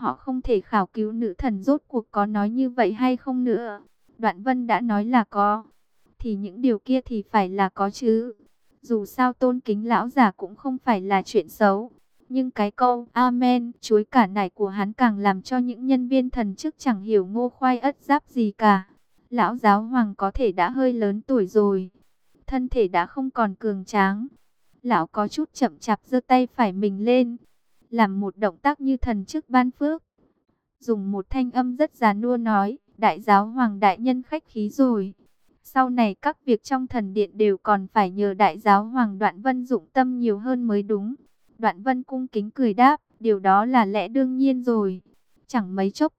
Họ không thể khảo cứu nữ thần rốt cuộc có nói như vậy hay không nữa. Đoạn vân đã nói là có. Thì những điều kia thì phải là có chứ. Dù sao tôn kính lão già cũng không phải là chuyện xấu. Nhưng cái câu, Amen chuối cả nải của hắn càng làm cho những nhân viên thần chức chẳng hiểu ngô khoai ất giáp gì cả. Lão giáo hoàng có thể đã hơi lớn tuổi rồi. Thân thể đã không còn cường tráng. Lão có chút chậm chạp giơ tay phải mình lên. Làm một động tác như thần chức ban phước. Dùng một thanh âm rất già nua nói. Đại giáo hoàng đại nhân khách khí rồi. Sau này các việc trong thần điện đều còn phải nhờ đại giáo hoàng đoạn vân dụng tâm nhiều hơn mới đúng. Đoạn vân cung kính cười đáp, điều đó là lẽ đương nhiên rồi. Chẳng mấy chốc,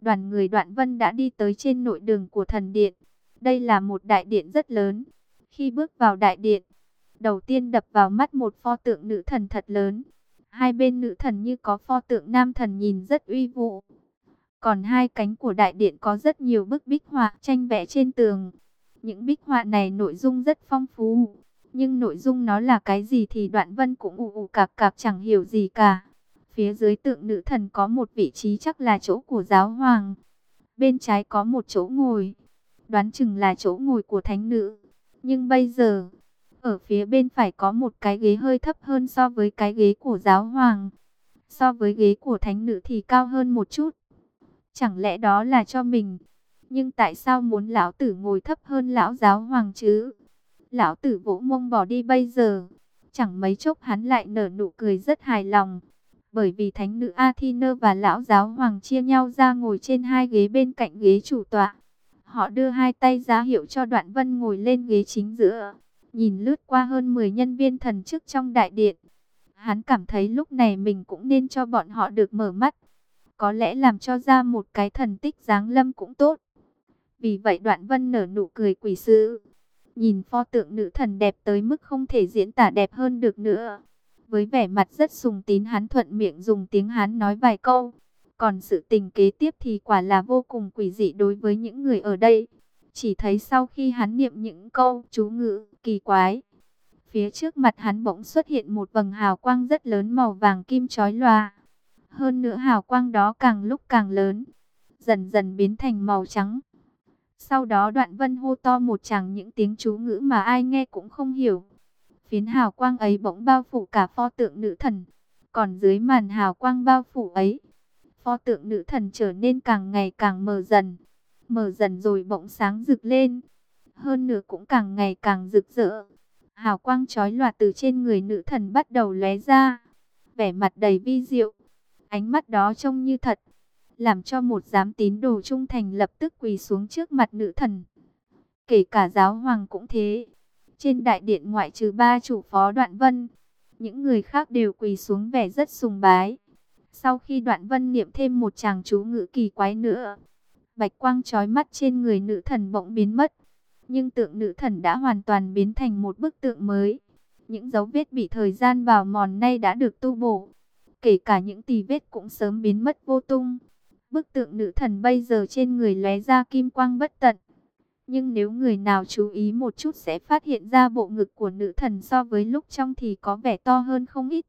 đoàn người đoạn vân đã đi tới trên nội đường của thần điện. Đây là một đại điện rất lớn. Khi bước vào đại điện, đầu tiên đập vào mắt một pho tượng nữ thần thật lớn. Hai bên nữ thần như có pho tượng nam thần nhìn rất uy vũ. Còn hai cánh của đại điện có rất nhiều bức bích họa tranh vẽ trên tường. Những bích họa này nội dung rất phong phú. Nhưng nội dung nó là cái gì thì đoạn vân cũng ù ù cạc cạc chẳng hiểu gì cả. Phía dưới tượng nữ thần có một vị trí chắc là chỗ của giáo hoàng. Bên trái có một chỗ ngồi. Đoán chừng là chỗ ngồi của thánh nữ. Nhưng bây giờ, ở phía bên phải có một cái ghế hơi thấp hơn so với cái ghế của giáo hoàng. So với ghế của thánh nữ thì cao hơn một chút. Chẳng lẽ đó là cho mình? Nhưng tại sao muốn lão tử ngồi thấp hơn lão giáo hoàng chứ? Lão tử vỗ mông bỏ đi bây giờ. Chẳng mấy chốc hắn lại nở nụ cười rất hài lòng. Bởi vì thánh nữ Athena và lão giáo hoàng chia nhau ra ngồi trên hai ghế bên cạnh ghế chủ tọa. Họ đưa hai tay ra hiệu cho đoạn vân ngồi lên ghế chính giữa. Nhìn lướt qua hơn 10 nhân viên thần chức trong đại điện. Hắn cảm thấy lúc này mình cũng nên cho bọn họ được mở mắt. Có lẽ làm cho ra một cái thần tích giáng lâm cũng tốt. Vì vậy đoạn vân nở nụ cười quỷ sứ. Nhìn pho tượng nữ thần đẹp tới mức không thể diễn tả đẹp hơn được nữa. Với vẻ mặt rất sùng tín hắn thuận miệng dùng tiếng hắn nói vài câu. Còn sự tình kế tiếp thì quả là vô cùng quỷ dị đối với những người ở đây. Chỉ thấy sau khi hắn niệm những câu chú ngữ kỳ quái. Phía trước mặt hắn bỗng xuất hiện một vầng hào quang rất lớn màu vàng kim chói lòa. Hơn nữa hào quang đó càng lúc càng lớn. Dần dần biến thành màu trắng. Sau đó đoạn vân hô to một chàng những tiếng chú ngữ mà ai nghe cũng không hiểu. Phiến hào quang ấy bỗng bao phủ cả pho tượng nữ thần. Còn dưới màn hào quang bao phủ ấy, pho tượng nữ thần trở nên càng ngày càng mờ dần. Mờ dần rồi bỗng sáng rực lên. Hơn nữa cũng càng ngày càng rực rỡ. Hào quang chói lòa từ trên người nữ thần bắt đầu lóe ra. Vẻ mặt đầy vi diệu. Ánh mắt đó trông như thật làm cho một giám tín đồ trung thành lập tức quỳ xuống trước mặt nữ thần. Kể cả giáo hoàng cũng thế. Trên đại điện ngoại trừ ba chủ phó đoạn vân, những người khác đều quỳ xuống vẻ rất sùng bái. Sau khi đoạn vân niệm thêm một chàng chú ngữ kỳ quái nữa, bạch quang trói mắt trên người nữ thần bỗng biến mất. Nhưng tượng nữ thần đã hoàn toàn biến thành một bức tượng mới. Những dấu vết bị thời gian bào mòn nay đã được tu bổ. Kể cả những tì vết cũng sớm biến mất vô tung. Bức tượng nữ thần bây giờ trên người lóe ra kim quang bất tận. Nhưng nếu người nào chú ý một chút sẽ phát hiện ra bộ ngực của nữ thần so với lúc trong thì có vẻ to hơn không ít.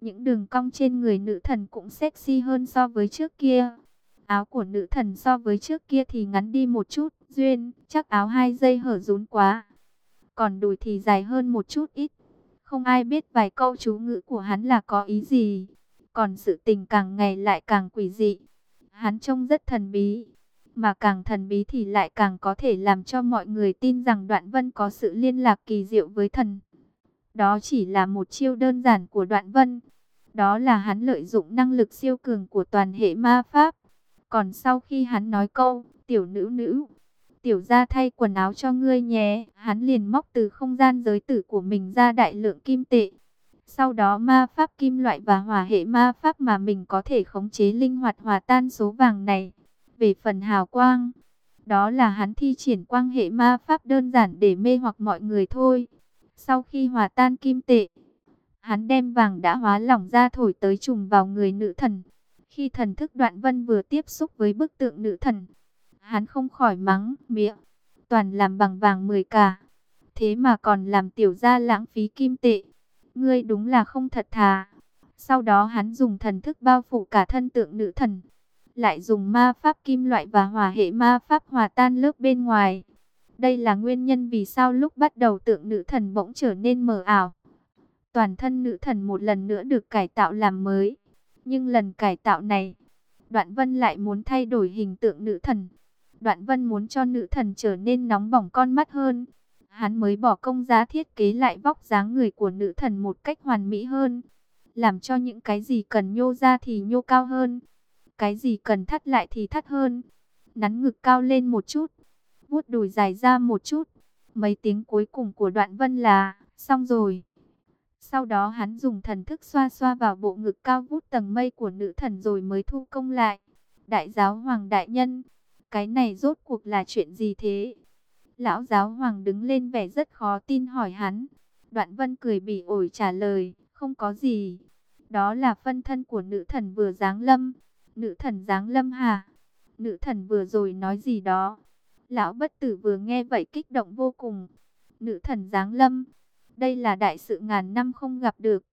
Những đường cong trên người nữ thần cũng sexy hơn so với trước kia. Áo của nữ thần so với trước kia thì ngắn đi một chút. Duyên, chắc áo hai dây hở rún quá. Còn đùi thì dài hơn một chút ít. Không ai biết vài câu chú ngữ của hắn là có ý gì. Còn sự tình càng ngày lại càng quỷ dị. Hắn trông rất thần bí, mà càng thần bí thì lại càng có thể làm cho mọi người tin rằng Đoạn Vân có sự liên lạc kỳ diệu với thần. Đó chỉ là một chiêu đơn giản của Đoạn Vân. Đó là hắn lợi dụng năng lực siêu cường của toàn hệ ma pháp. Còn sau khi hắn nói câu, tiểu nữ nữ, tiểu ra thay quần áo cho ngươi nhé, hắn liền móc từ không gian giới tử của mình ra đại lượng kim tệ. Sau đó ma pháp kim loại và hỏa hệ ma pháp mà mình có thể khống chế linh hoạt hòa tan số vàng này. Về phần hào quang, đó là hắn thi triển quang hệ ma pháp đơn giản để mê hoặc mọi người thôi. Sau khi hòa tan kim tệ, hắn đem vàng đã hóa lỏng ra thổi tới trùng vào người nữ thần. Khi thần thức đoạn vân vừa tiếp xúc với bức tượng nữ thần, hắn không khỏi mắng, miệng, toàn làm bằng vàng 10 cả. Thế mà còn làm tiểu gia lãng phí kim tệ. Ngươi đúng là không thật thà. Sau đó hắn dùng thần thức bao phủ cả thân tượng nữ thần. Lại dùng ma pháp kim loại và hỏa hệ ma pháp hòa tan lớp bên ngoài. Đây là nguyên nhân vì sao lúc bắt đầu tượng nữ thần bỗng trở nên mờ ảo. Toàn thân nữ thần một lần nữa được cải tạo làm mới. Nhưng lần cải tạo này, Đoạn Vân lại muốn thay đổi hình tượng nữ thần. Đoạn Vân muốn cho nữ thần trở nên nóng bỏng con mắt hơn. Hắn mới bỏ công giá thiết kế lại vóc dáng người của nữ thần một cách hoàn mỹ hơn. Làm cho những cái gì cần nhô ra thì nhô cao hơn. Cái gì cần thắt lại thì thắt hơn. Nắn ngực cao lên một chút. vuốt đùi dài ra một chút. Mấy tiếng cuối cùng của đoạn vân là, xong rồi. Sau đó hắn dùng thần thức xoa xoa vào bộ ngực cao vút tầng mây của nữ thần rồi mới thu công lại. Đại giáo hoàng đại nhân, cái này rốt cuộc là chuyện gì thế? Lão giáo hoàng đứng lên vẻ rất khó tin hỏi hắn. Đoạn vân cười bỉ ổi trả lời, không có gì. Đó là phân thân của nữ thần vừa giáng lâm. Nữ thần giáng lâm hả? Nữ thần vừa rồi nói gì đó? Lão bất tử vừa nghe vậy kích động vô cùng. Nữ thần giáng lâm. Đây là đại sự ngàn năm không gặp được.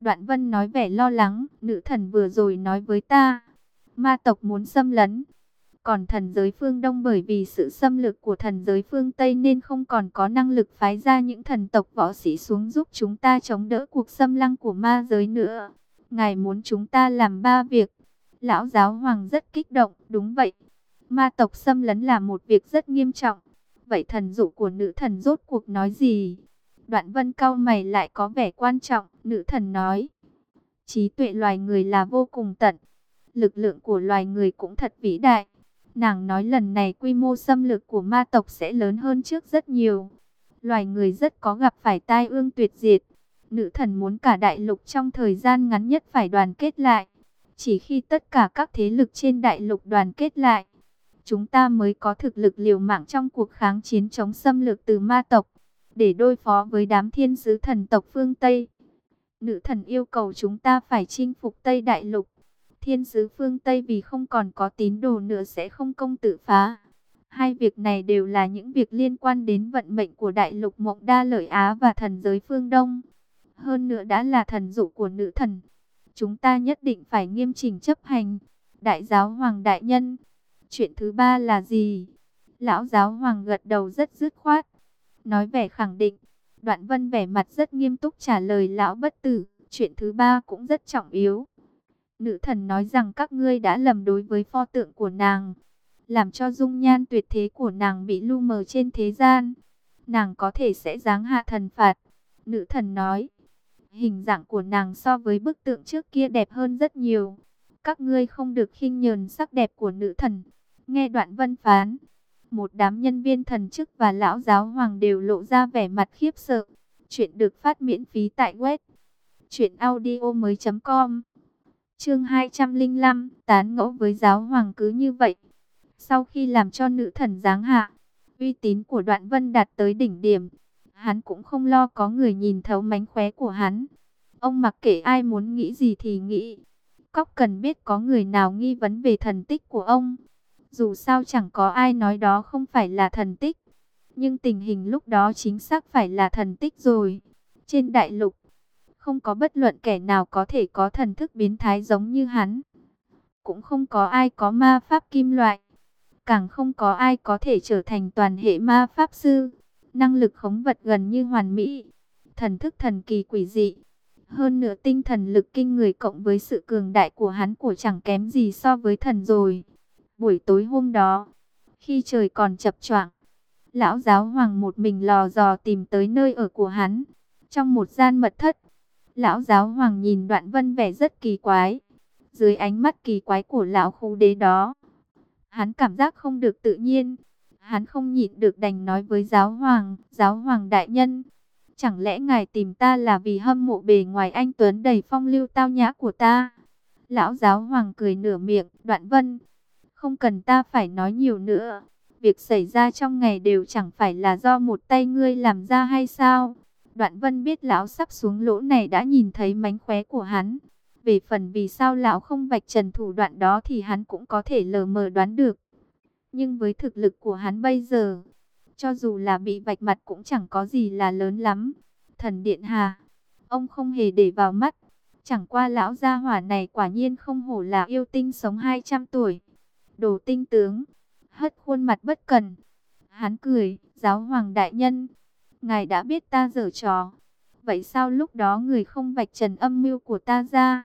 Đoạn vân nói vẻ lo lắng. Nữ thần vừa rồi nói với ta. Ma tộc muốn xâm lấn. Còn thần giới phương Đông bởi vì sự xâm lược của thần giới phương Tây nên không còn có năng lực phái ra những thần tộc võ sĩ xuống giúp chúng ta chống đỡ cuộc xâm lăng của ma giới nữa. Ngài muốn chúng ta làm ba việc. Lão giáo hoàng rất kích động, đúng vậy. Ma tộc xâm lấn là một việc rất nghiêm trọng. Vậy thần dụ của nữ thần rốt cuộc nói gì? Đoạn vân cao mày lại có vẻ quan trọng, nữ thần nói. Trí tuệ loài người là vô cùng tận. Lực lượng của loài người cũng thật vĩ đại. Nàng nói lần này quy mô xâm lược của ma tộc sẽ lớn hơn trước rất nhiều. Loài người rất có gặp phải tai ương tuyệt diệt. Nữ thần muốn cả đại lục trong thời gian ngắn nhất phải đoàn kết lại. Chỉ khi tất cả các thế lực trên đại lục đoàn kết lại, chúng ta mới có thực lực liều mạng trong cuộc kháng chiến chống xâm lược từ ma tộc, để đối phó với đám thiên sứ thần tộc phương Tây. Nữ thần yêu cầu chúng ta phải chinh phục Tây Đại Lục. Thiên sứ phương Tây vì không còn có tín đồ nữa sẽ không công tự phá. Hai việc này đều là những việc liên quan đến vận mệnh của Đại Lục Mộng Đa Lợi Á và thần giới phương Đông. Hơn nữa đã là thần dụ của nữ thần. Chúng ta nhất định phải nghiêm chỉnh chấp hành. Đại giáo hoàng đại nhân. Chuyện thứ ba là gì? Lão giáo hoàng gật đầu rất dứt khoát. Nói vẻ khẳng định. Đoạn vân vẻ mặt rất nghiêm túc trả lời lão bất tử. Chuyện thứ ba cũng rất trọng yếu. Nữ thần nói rằng các ngươi đã lầm đối với pho tượng của nàng. Làm cho dung nhan tuyệt thế của nàng bị lu mờ trên thế gian. Nàng có thể sẽ giáng hạ thần phạt. Nữ thần nói. Hình dạng của nàng so với bức tượng trước kia đẹp hơn rất nhiều. Các ngươi không được khinh nhờn sắc đẹp của nữ thần. Nghe đoạn vân phán. Một đám nhân viên thần chức và lão giáo hoàng đều lộ ra vẻ mặt khiếp sợ. Chuyện được phát miễn phí tại web. truyệnaudio mới.com Chương 205 Tán ngẫu với giáo hoàng cứ như vậy. Sau khi làm cho nữ thần giáng hạ, uy tín của đoạn vân đạt tới đỉnh điểm. Hắn cũng không lo có người nhìn thấu mánh khóe của hắn. Ông mặc kệ ai muốn nghĩ gì thì nghĩ. Cóc cần biết có người nào nghi vấn về thần tích của ông. Dù sao chẳng có ai nói đó không phải là thần tích. Nhưng tình hình lúc đó chính xác phải là thần tích rồi. Trên đại lục, không có bất luận kẻ nào có thể có thần thức biến thái giống như hắn. Cũng không có ai có ma pháp kim loại. Càng không có ai có thể trở thành toàn hệ ma pháp sư năng lực khống vật gần như hoàn mỹ, thần thức thần kỳ quỷ dị. Hơn nữa tinh thần lực kinh người cộng với sự cường đại của hắn của chẳng kém gì so với thần rồi. Buổi tối hôm đó, khi trời còn chập choạng, lão giáo hoàng một mình lò dò tìm tới nơi ở của hắn. Trong một gian mật thất, lão giáo hoàng nhìn đoạn vân vẻ rất kỳ quái. Dưới ánh mắt kỳ quái của lão khu đế đó, hắn cảm giác không được tự nhiên. Hắn không nhịn được đành nói với giáo hoàng, giáo hoàng đại nhân. Chẳng lẽ ngài tìm ta là vì hâm mộ bề ngoài anh Tuấn đầy phong lưu tao nhã của ta? Lão giáo hoàng cười nửa miệng, đoạn vân. Không cần ta phải nói nhiều nữa. Việc xảy ra trong ngày đều chẳng phải là do một tay ngươi làm ra hay sao? Đoạn vân biết lão sắp xuống lỗ này đã nhìn thấy mánh khóe của hắn. Về phần vì sao lão không vạch trần thủ đoạn đó thì hắn cũng có thể lờ mờ đoán được. Nhưng với thực lực của hắn bây giờ, cho dù là bị vạch mặt cũng chẳng có gì là lớn lắm. Thần Điện Hà, ông không hề để vào mắt. Chẳng qua lão gia hỏa này quả nhiên không hổ là yêu tinh sống 200 tuổi. Đồ tinh tướng, hất khuôn mặt bất cần. Hắn cười, giáo hoàng đại nhân, ngài đã biết ta dở trò. Vậy sao lúc đó người không vạch trần âm mưu của ta ra?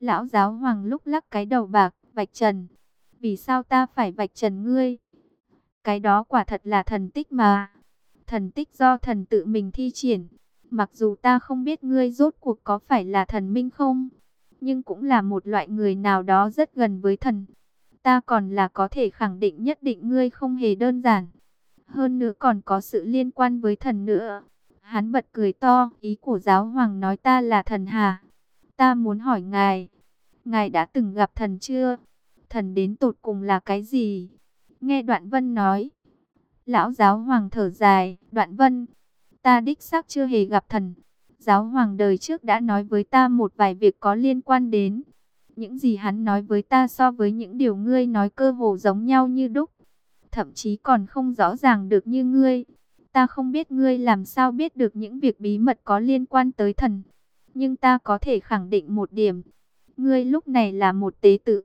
Lão giáo hoàng lúc lắc cái đầu bạc, vạch trần. Vì sao ta phải vạch trần ngươi? Cái đó quả thật là thần tích mà. Thần tích do thần tự mình thi triển. Mặc dù ta không biết ngươi rốt cuộc có phải là thần minh không, nhưng cũng là một loại người nào đó rất gần với thần. Ta còn là có thể khẳng định nhất định ngươi không hề đơn giản. Hơn nữa còn có sự liên quan với thần nữa. Hắn bật cười to, ý của giáo hoàng nói ta là thần hà. Ta muốn hỏi ngài, ngài đã từng gặp thần chưa? Thần đến tột cùng là cái gì? Nghe đoạn vân nói. Lão giáo hoàng thở dài, đoạn vân, ta đích xác chưa hề gặp thần. Giáo hoàng đời trước đã nói với ta một vài việc có liên quan đến. Những gì hắn nói với ta so với những điều ngươi nói cơ hồ giống nhau như đúc. Thậm chí còn không rõ ràng được như ngươi. Ta không biết ngươi làm sao biết được những việc bí mật có liên quan tới thần. Nhưng ta có thể khẳng định một điểm. Ngươi lúc này là một tế tự.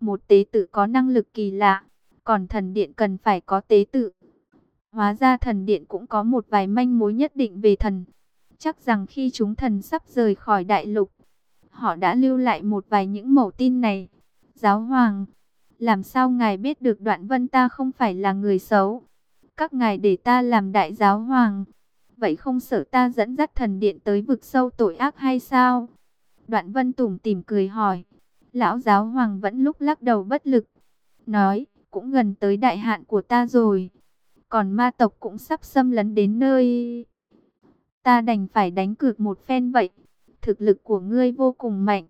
Một tế tự có năng lực kỳ lạ. Còn thần điện cần phải có tế tự. Hóa ra thần điện cũng có một vài manh mối nhất định về thần. Chắc rằng khi chúng thần sắp rời khỏi đại lục, họ đã lưu lại một vài những mẫu tin này. Giáo hoàng, làm sao ngài biết được đoạn vân ta không phải là người xấu? Các ngài để ta làm đại giáo hoàng. Vậy không sợ ta dẫn dắt thần điện tới vực sâu tội ác hay sao? Đoạn vân tủm tìm cười hỏi. Lão giáo hoàng vẫn lúc lắc đầu bất lực. Nói, cũng gần tới đại hạn của ta rồi còn ma tộc cũng sắp xâm lấn đến nơi. Ta đành phải đánh cược một phen vậy. Thực lực của ngươi vô cùng mạnh.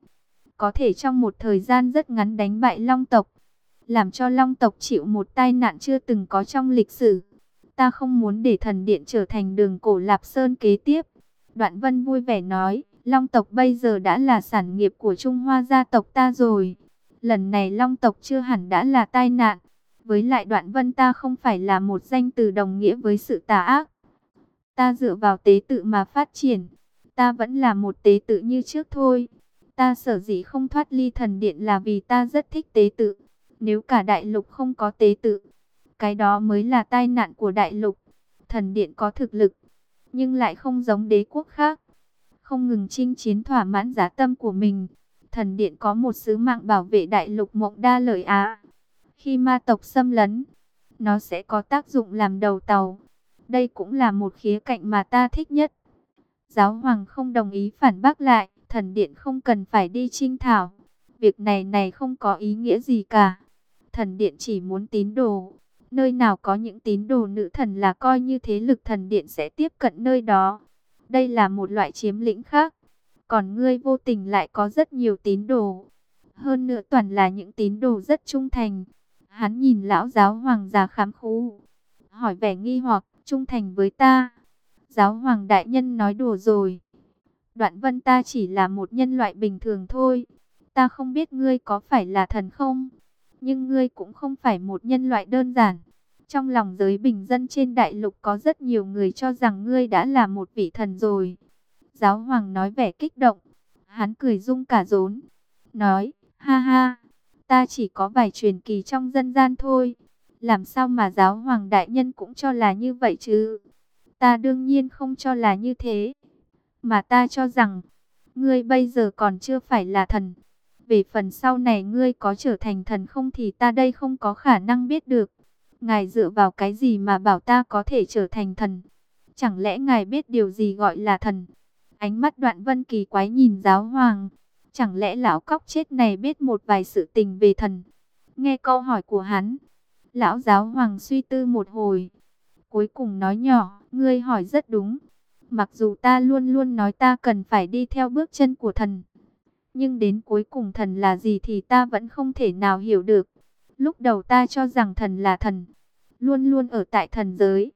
Có thể trong một thời gian rất ngắn đánh bại long tộc. Làm cho long tộc chịu một tai nạn chưa từng có trong lịch sử. Ta không muốn để thần điện trở thành đường cổ Lạp Sơn kế tiếp. Đoạn vân vui vẻ nói, long tộc bây giờ đã là sản nghiệp của Trung Hoa gia tộc ta rồi. Lần này long tộc chưa hẳn đã là tai nạn. Với lại đoạn vân ta không phải là một danh từ đồng nghĩa với sự tà ác. Ta dựa vào tế tự mà phát triển. Ta vẫn là một tế tự như trước thôi. Ta sở dĩ không thoát ly thần điện là vì ta rất thích tế tự. Nếu cả đại lục không có tế tự, cái đó mới là tai nạn của đại lục. Thần điện có thực lực, nhưng lại không giống đế quốc khác. Không ngừng chinh chiến thỏa mãn giá tâm của mình. Thần điện có một sứ mạng bảo vệ đại lục mộng đa lợi Á. Khi ma tộc xâm lấn, nó sẽ có tác dụng làm đầu tàu. Đây cũng là một khía cạnh mà ta thích nhất. Giáo hoàng không đồng ý phản bác lại, thần điện không cần phải đi trinh thảo. Việc này này không có ý nghĩa gì cả. Thần điện chỉ muốn tín đồ. Nơi nào có những tín đồ nữ thần là coi như thế lực thần điện sẽ tiếp cận nơi đó. Đây là một loại chiếm lĩnh khác. Còn ngươi vô tình lại có rất nhiều tín đồ. Hơn nữa toàn là những tín đồ rất trung thành. Hắn nhìn lão giáo hoàng già khám khu, hỏi vẻ nghi hoặc, trung thành với ta. Giáo hoàng đại nhân nói đùa rồi. Đoạn vân ta chỉ là một nhân loại bình thường thôi. Ta không biết ngươi có phải là thần không? Nhưng ngươi cũng không phải một nhân loại đơn giản. Trong lòng giới bình dân trên đại lục có rất nhiều người cho rằng ngươi đã là một vị thần rồi. Giáo hoàng nói vẻ kích động. Hắn cười rung cả rốn. Nói, ha ha, Ta chỉ có vài truyền kỳ trong dân gian thôi. Làm sao mà giáo hoàng đại nhân cũng cho là như vậy chứ? Ta đương nhiên không cho là như thế. Mà ta cho rằng, ngươi bây giờ còn chưa phải là thần. Về phần sau này ngươi có trở thành thần không thì ta đây không có khả năng biết được. Ngài dựa vào cái gì mà bảo ta có thể trở thành thần? Chẳng lẽ ngài biết điều gì gọi là thần? Ánh mắt đoạn vân kỳ quái nhìn giáo hoàng. Chẳng lẽ lão cóc chết này biết một vài sự tình về thần? Nghe câu hỏi của hắn, lão giáo hoàng suy tư một hồi. Cuối cùng nói nhỏ, ngươi hỏi rất đúng. Mặc dù ta luôn luôn nói ta cần phải đi theo bước chân của thần. Nhưng đến cuối cùng thần là gì thì ta vẫn không thể nào hiểu được. Lúc đầu ta cho rằng thần là thần. Luôn luôn ở tại thần giới.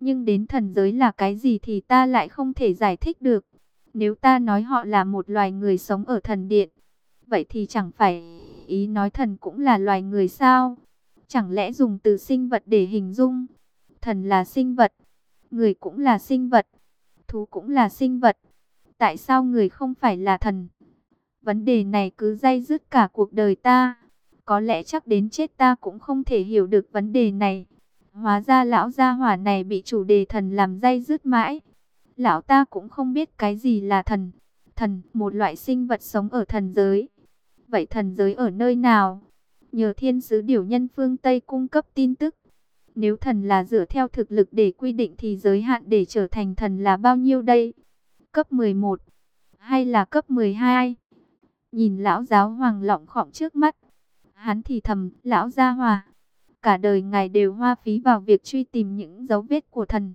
Nhưng đến thần giới là cái gì thì ta lại không thể giải thích được. Nếu ta nói họ là một loài người sống ở thần điện, vậy thì chẳng phải ý nói thần cũng là loài người sao? Chẳng lẽ dùng từ sinh vật để hình dung? Thần là sinh vật, người cũng là sinh vật, thú cũng là sinh vật. Tại sao người không phải là thần? Vấn đề này cứ dây dứt cả cuộc đời ta. Có lẽ chắc đến chết ta cũng không thể hiểu được vấn đề này. Hóa ra lão gia hỏa này bị chủ đề thần làm dây dứt mãi. Lão ta cũng không biết cái gì là thần. Thần, một loại sinh vật sống ở thần giới. Vậy thần giới ở nơi nào? Nhờ thiên sứ điều nhân phương Tây cung cấp tin tức. Nếu thần là dựa theo thực lực để quy định thì giới hạn để trở thành thần là bao nhiêu đây? Cấp 11 hay là cấp 12? Nhìn lão giáo hoàng lọng khọng trước mắt. Hắn thì thầm, lão gia hòa. Cả đời ngài đều hoa phí vào việc truy tìm những dấu vết của thần.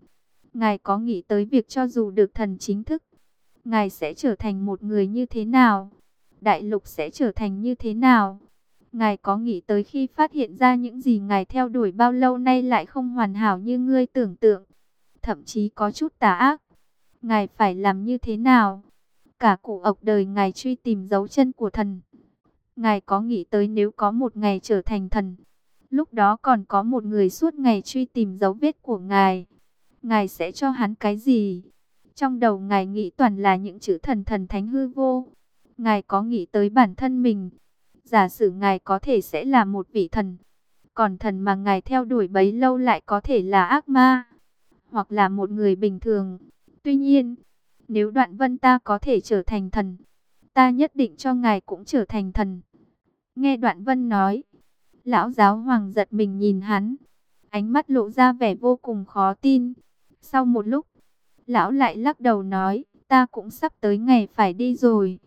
Ngài có nghĩ tới việc cho dù được thần chính thức, ngài sẽ trở thành một người như thế nào? Đại lục sẽ trở thành như thế nào? Ngài có nghĩ tới khi phát hiện ra những gì ngài theo đuổi bao lâu nay lại không hoàn hảo như ngươi tưởng tượng, thậm chí có chút tà ác. Ngài phải làm như thế nào? Cả cụ ộc đời ngài truy tìm dấu chân của thần. Ngài có nghĩ tới nếu có một ngày trở thành thần, lúc đó còn có một người suốt ngày truy tìm dấu vết của ngài. Ngài sẽ cho hắn cái gì? Trong đầu ngài nghĩ toàn là những chữ thần thần thánh hư vô. Ngài có nghĩ tới bản thân mình? Giả sử ngài có thể sẽ là một vị thần. Còn thần mà ngài theo đuổi bấy lâu lại có thể là ác ma. Hoặc là một người bình thường. Tuy nhiên, nếu đoạn vân ta có thể trở thành thần, ta nhất định cho ngài cũng trở thành thần. Nghe đoạn vân nói, lão giáo hoàng giật mình nhìn hắn, ánh mắt lộ ra vẻ vô cùng khó tin. Sau một lúc, lão lại lắc đầu nói, ta cũng sắp tới ngày phải đi rồi,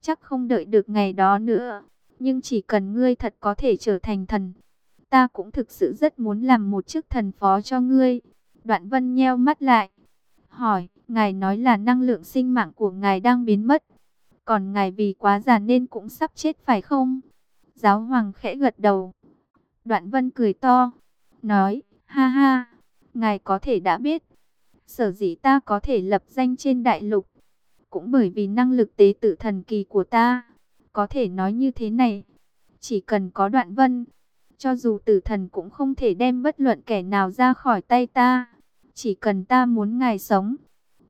chắc không đợi được ngày đó nữa. Nhưng chỉ cần ngươi thật có thể trở thành thần, ta cũng thực sự rất muốn làm một chức thần phó cho ngươi. Đoạn vân nheo mắt lại, hỏi, ngài nói là năng lượng sinh mạng của ngài đang biến mất. Còn ngài vì quá già nên cũng sắp chết phải không? Giáo hoàng khẽ gật đầu. Đoạn vân cười to, nói, ha ha, ngài có thể đã biết. Sở dĩ ta có thể lập danh trên đại lục, cũng bởi vì năng lực tế tự thần kỳ của ta. Có thể nói như thế này, chỉ cần có đoạn vân, cho dù tử thần cũng không thể đem bất luận kẻ nào ra khỏi tay ta. Chỉ cần ta muốn ngài sống,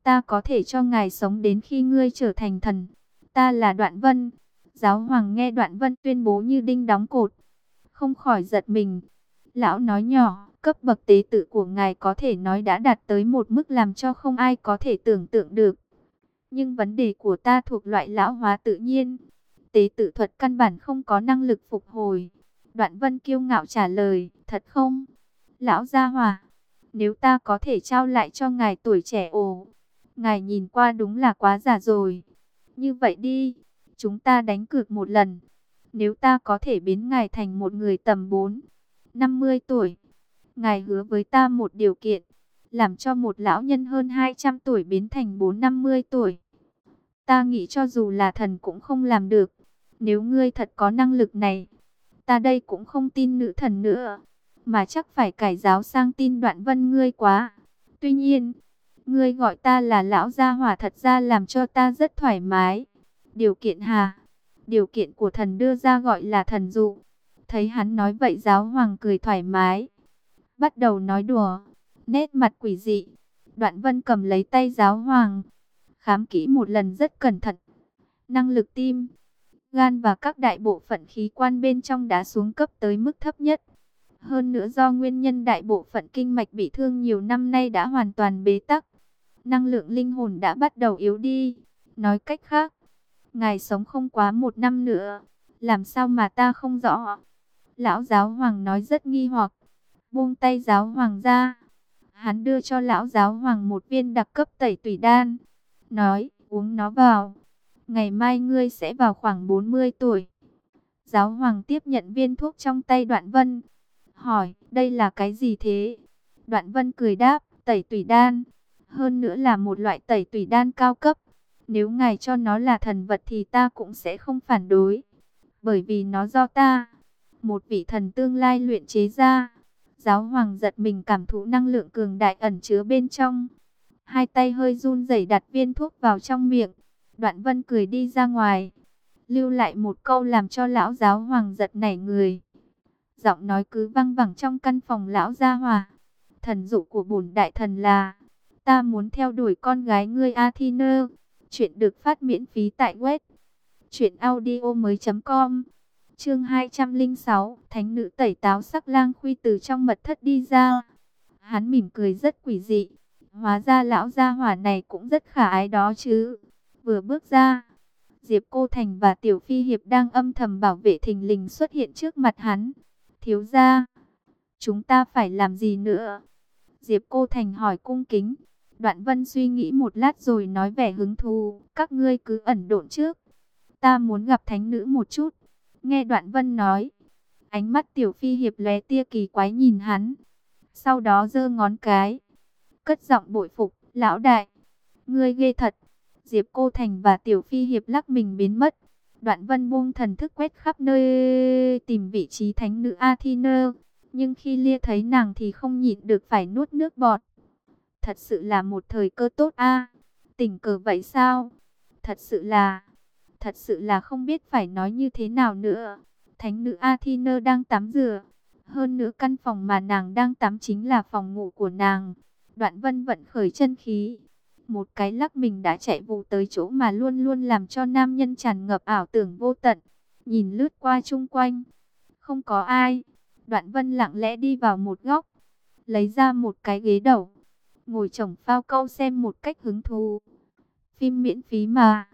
ta có thể cho ngài sống đến khi ngươi trở thành thần. Ta là đoạn vân. Giáo hoàng nghe đoạn vân tuyên bố như đinh đóng cột. Không khỏi giật mình. Lão nói nhỏ, cấp bậc tế tự của ngài có thể nói đã đạt tới một mức làm cho không ai có thể tưởng tượng được. Nhưng vấn đề của ta thuộc loại lão hóa tự nhiên tế tự thuật căn bản không có năng lực phục hồi. Đoạn vân kiêu ngạo trả lời, thật không? Lão gia hòa, nếu ta có thể trao lại cho ngài tuổi trẻ ồ, ngài nhìn qua đúng là quá già rồi. Như vậy đi, chúng ta đánh cược một lần. Nếu ta có thể biến ngài thành một người tầm 4, 50 tuổi, ngài hứa với ta một điều kiện, làm cho một lão nhân hơn 200 tuổi biến thành 4-50 tuổi. Ta nghĩ cho dù là thần cũng không làm được. Nếu ngươi thật có năng lực này, ta đây cũng không tin nữ thần nữa, mà chắc phải cải giáo sang tin đoạn vân ngươi quá. Tuy nhiên, ngươi gọi ta là lão gia hỏa thật ra làm cho ta rất thoải mái. Điều kiện hà, điều kiện của thần đưa ra gọi là thần dụ. Thấy hắn nói vậy giáo hoàng cười thoải mái. Bắt đầu nói đùa, nét mặt quỷ dị. Đoạn vân cầm lấy tay giáo hoàng, khám kỹ một lần rất cẩn thận. Năng lực tim, gan và các đại bộ phận khí quan bên trong đã xuống cấp tới mức thấp nhất. Hơn nữa do nguyên nhân đại bộ phận kinh mạch bị thương nhiều năm nay đã hoàn toàn bế tắc. Năng lượng linh hồn đã bắt đầu yếu đi. Nói cách khác, ngài sống không quá một năm nữa. Làm sao mà ta không rõ? Lão giáo hoàng nói rất nghi hoặc. Buông tay giáo hoàng ra. Hắn đưa cho lão giáo hoàng một viên đặc cấp tẩy tủy đan. Nói, uống nó vào ngày mai ngươi sẽ vào khoảng 40 tuổi. Giáo hoàng tiếp nhận viên thuốc trong tay đoạn vân. Hỏi, đây là cái gì thế? Đoạn vân cười đáp, tẩy tủy đan. Hơn nữa là một loại tẩy tủy đan cao cấp. Nếu ngài cho nó là thần vật thì ta cũng sẽ không phản đối. Bởi vì nó do ta, một vị thần tương lai luyện chế ra. Giáo hoàng giật mình cảm thụ năng lượng cường đại ẩn chứa bên trong. Hai tay hơi run rẩy đặt viên thuốc vào trong miệng. Đoạn vân cười đi ra ngoài. Lưu lại một câu làm cho lão giáo hoàng giật nảy người. Giọng nói cứ văng vẳng trong căn phòng lão gia hòa. Thần dụ của bổn đại thần là. Ta muốn theo đuổi con gái ngươi Athena. Chuyện được phát miễn phí tại web. Chuyện audio mới com Chương 206 Thánh nữ tẩy táo sắc lang khuy từ trong mật thất đi ra. Hắn mỉm cười rất quỷ dị. Hóa ra lão gia hỏa này cũng rất khả ái đó chứ. Vừa bước ra, Diệp Cô Thành và Tiểu Phi Hiệp đang âm thầm bảo vệ thình lình xuất hiện trước mặt hắn. Thiếu gia, chúng ta phải làm gì nữa? Diệp Cô Thành hỏi cung kính. Đoạn Vân suy nghĩ một lát rồi nói vẻ hứng thú. Các ngươi cứ ẩn độn trước. Ta muốn gặp thánh nữ một chút. Nghe Đoạn Vân nói. Ánh mắt Tiểu Phi Hiệp lóe tia kỳ quái nhìn hắn. Sau đó giơ ngón cái. Cất giọng bội phục. Lão đại. Ngươi ghê thật. Diệp Cô Thành và Tiểu Phi Hiệp lắc mình biến mất. Đoạn Vân buông thần thức quét khắp nơi, tìm vị trí thánh nữ Athena. Nhưng khi lia thấy nàng thì không nhịn được phải nuốt nước bọt. Thật sự là một thời cơ tốt a Tình cờ vậy sao? Thật sự là... Thật sự là không biết phải nói như thế nào nữa. Thánh nữ Athena đang tắm rửa. Hơn nữa căn phòng mà nàng đang tắm chính là phòng ngủ của nàng. Đoạn vân vận khởi chân khí. Một cái lắc mình đã chạy vụ tới chỗ mà luôn luôn làm cho nam nhân tràn ngập ảo tưởng vô tận. Nhìn lướt qua chung quanh. Không có ai. Đoạn vân lặng lẽ đi vào một góc. Lấy ra một cái ghế đầu. Ngồi chồng phao câu xem một cách hứng thú. Phim miễn phí mà.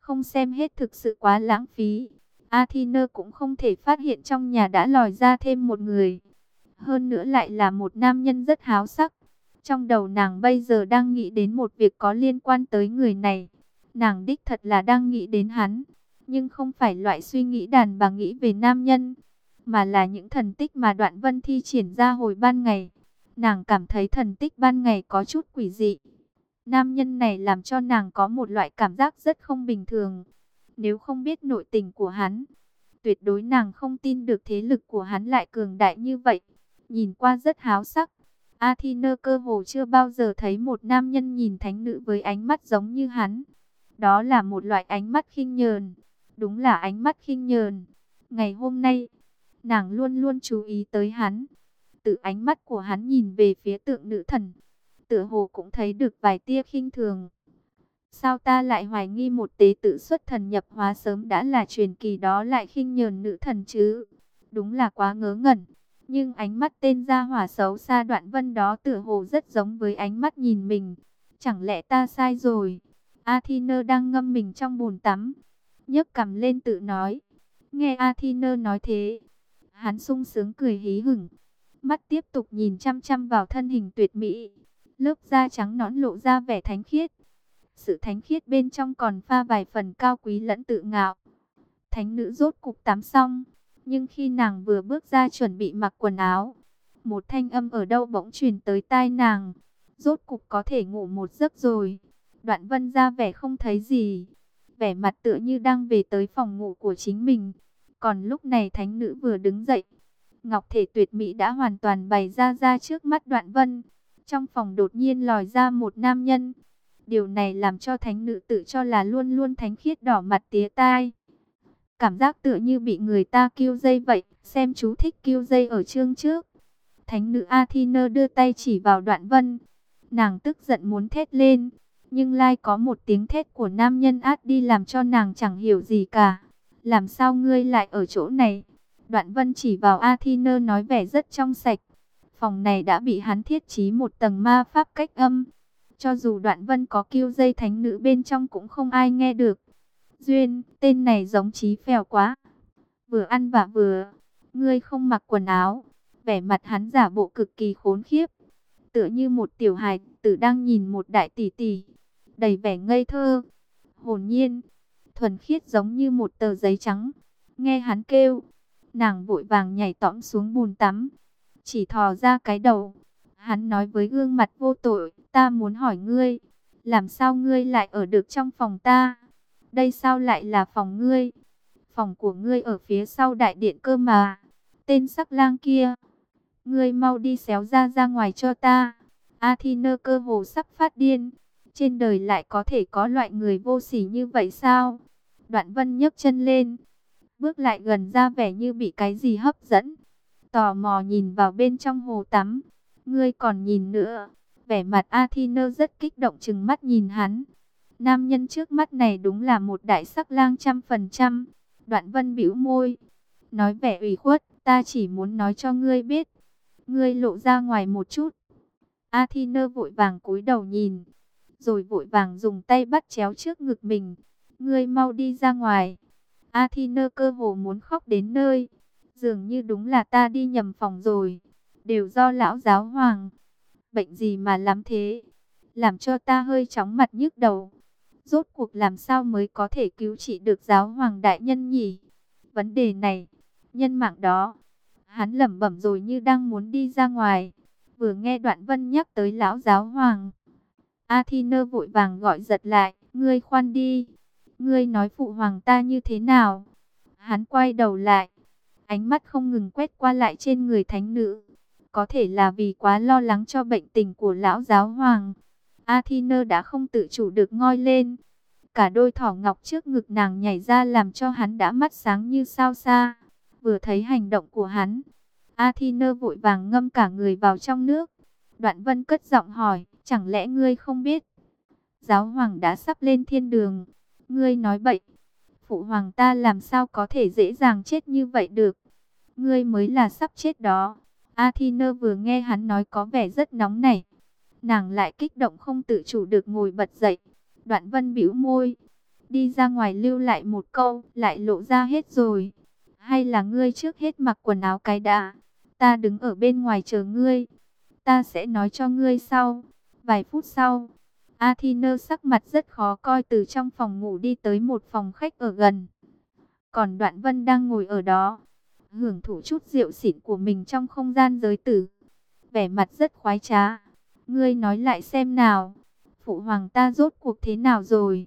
Không xem hết thực sự quá lãng phí. Athena cũng không thể phát hiện trong nhà đã lòi ra thêm một người. Hơn nữa lại là một nam nhân rất háo sắc. Trong đầu nàng bây giờ đang nghĩ đến một việc có liên quan tới người này. Nàng đích thật là đang nghĩ đến hắn. Nhưng không phải loại suy nghĩ đàn bà nghĩ về nam nhân mà là những thần tích mà đoạn vân thi triển ra hồi ban ngày. Nàng cảm thấy thần tích ban ngày có chút quỷ dị. Nam nhân này làm cho nàng có một loại cảm giác rất không bình thường. Nếu không biết nội tình của hắn, tuyệt đối nàng không tin được thế lực của hắn lại cường đại như vậy. Nhìn qua rất háo sắc. Athena cơ hồ chưa bao giờ thấy một nam nhân nhìn thánh nữ với ánh mắt giống như hắn. Đó là một loại ánh mắt khinh nhờn. Đúng là ánh mắt khinh nhờn. Ngày hôm nay, nàng luôn luôn chú ý tới hắn. Từ ánh mắt của hắn nhìn về phía tượng nữ thần, tựa hồ cũng thấy được vài tia khinh thường. Sao ta lại hoài nghi một tế tự xuất thần nhập hóa sớm đã là truyền kỳ đó lại khinh nhờn nữ thần chứ? Đúng là quá ngớ ngẩn. Nhưng ánh mắt tên gia hỏa xấu xa đoạn vân đó tựa hồ rất giống với ánh mắt nhìn mình. Chẳng lẽ ta sai rồi? Athena đang ngâm mình trong bồn tắm. nhấc cầm lên tự nói. Nghe Athena nói thế, Hắn sung sướng cười hí hửng, mắt tiếp tục nhìn chăm chăm vào thân hình tuyệt mỹ. Lớp da trắng nõn lộ ra vẻ thánh khiết. Sự thánh khiết bên trong còn pha vài phần cao quý lẫn tự ngạo. Thánh nữ rốt cục tắm xong, nhưng khi nàng vừa bước ra chuẩn bị mặc quần áo, một thanh âm ở đâu bỗng truyền tới tai nàng. Rốt cục có thể ngủ một giấc rồi. Đoạn vân ra vẻ không thấy gì. Vẻ mặt tựa như đang về tới phòng ngủ của chính mình. Còn lúc này thánh nữ vừa đứng dậy, ngọc thể tuyệt mỹ đã hoàn toàn bày ra ra trước mắt đoạn vân. Trong phòng đột nhiên lòi ra một nam nhân. Điều này làm cho thánh nữ tự cho là luôn luôn thánh khiết đỏ mặt tía tai. Cảm giác tựa như bị người ta kêu dây vậy, xem chú thích kêu dây ở chương trước. Thánh nữ Athena đưa tay chỉ vào đoạn vân. Nàng tức giận muốn thét lên, nhưng lai có một tiếng thét của nam nhân át đi làm cho nàng chẳng hiểu gì cả làm sao ngươi lại ở chỗ này? Đoạn vân chỉ vào Athena nói vẻ rất trong sạch. Phòng này đã bị hắn thiết trí một tầng ma pháp cách âm. Cho dù đoạn vân có kêu dây thánh nữ bên trong cũng không ai nghe được. Duyên, tên này giống trí phèo quá. Vừa ăn và vừa, ngươi không mặc quần áo. Vẻ mặt hắn giả bộ cực kỳ khốn khiếp. Tựa như một tiểu hài tử đang nhìn một đại tỷ tỷ. Đầy vẻ ngây thơ, hồn nhiên thuần khiết giống như một tờ giấy trắng. Nghe hắn kêu, nàng vội vàng nhảy tõm xuống bùn tắm, chỉ thò ra cái đầu. Hắn nói với gương mặt vô tội, ta muốn hỏi ngươi, làm sao ngươi lại ở được trong phòng ta? Đây sao lại là phòng ngươi? Phòng của ngươi ở phía sau đại điện cơ mà. Tên sắc lang kia, ngươi mau đi xéo ra ra ngoài cho ta. Athena cơ hồ sắp phát điên. Trên đời lại có thể có loại người vô sỉ như vậy sao? Đoạn vân nhấc chân lên, bước lại gần ra vẻ như bị cái gì hấp dẫn. Tò mò nhìn vào bên trong hồ tắm. Ngươi còn nhìn nữa. Vẻ mặt Athena rất kích động chừng mắt nhìn hắn. Nam nhân trước mắt này đúng là một đại sắc lang trăm phần trăm. Đoạn vân bĩu môi, nói vẻ ủy khuất, ta chỉ muốn nói cho ngươi biết. Ngươi lộ ra ngoài một chút. Athena vội vàng cúi đầu nhìn, rồi vội vàng dùng tay bắt chéo trước ngực mình. Ngươi mau đi ra ngoài. Athena cơ hồ muốn khóc đến nơi. Dường như đúng là ta đi nhầm phòng rồi. Đều do lão giáo hoàng. Bệnh gì mà lắm thế? Làm cho ta hơi chóng mặt nhức đầu. Rốt cuộc làm sao mới có thể cứu trị được giáo hoàng đại nhân nhỉ? Vấn đề này, nhân mạng đó. Hắn lẩm bẩm rồi như đang muốn đi ra ngoài. Vừa nghe đoạn vân nhắc tới lão giáo hoàng. Athena vội vàng gọi giật lại. Ngươi khoan đi. Ngươi nói phụ hoàng ta như thế nào? Hắn quay đầu lại. Ánh mắt không ngừng quét qua lại trên người thánh nữ. Có thể là vì quá lo lắng cho bệnh tình của lão giáo hoàng. Athena đã không tự chủ được ngoi lên. Cả đôi thỏ ngọc trước ngực nàng nhảy ra làm cho hắn đã mắt sáng như sao xa. Vừa thấy hành động của hắn, Athena vội vàng ngâm cả người vào trong nước. Đoạn vân cất giọng hỏi, chẳng lẽ ngươi không biết? Giáo hoàng đã sắp lên thiên đường. Ngươi nói bậy. Phụ hoàng ta làm sao có thể dễ dàng chết như vậy được? Ngươi mới là sắp chết đó. Athena vừa nghe hắn nói có vẻ rất nóng nảy. Nàng lại kích động không tự chủ được ngồi bật dậy. Đoạn vân bĩu môi. Đi ra ngoài lưu lại một câu, lại lộ ra hết rồi. Hay là ngươi trước hết mặc quần áo cái đã. Ta đứng ở bên ngoài chờ ngươi. Ta sẽ nói cho ngươi sau. Vài phút sau, Athena sắc mặt rất khó coi từ trong phòng ngủ đi tới một phòng khách ở gần. Còn Đoạn Vân đang ngồi ở đó, hưởng thụ chút rượu xỉn của mình trong không gian giới tử. Vẻ mặt rất khoái trá. Ngươi nói lại xem nào, phụ hoàng ta rốt cuộc thế nào rồi?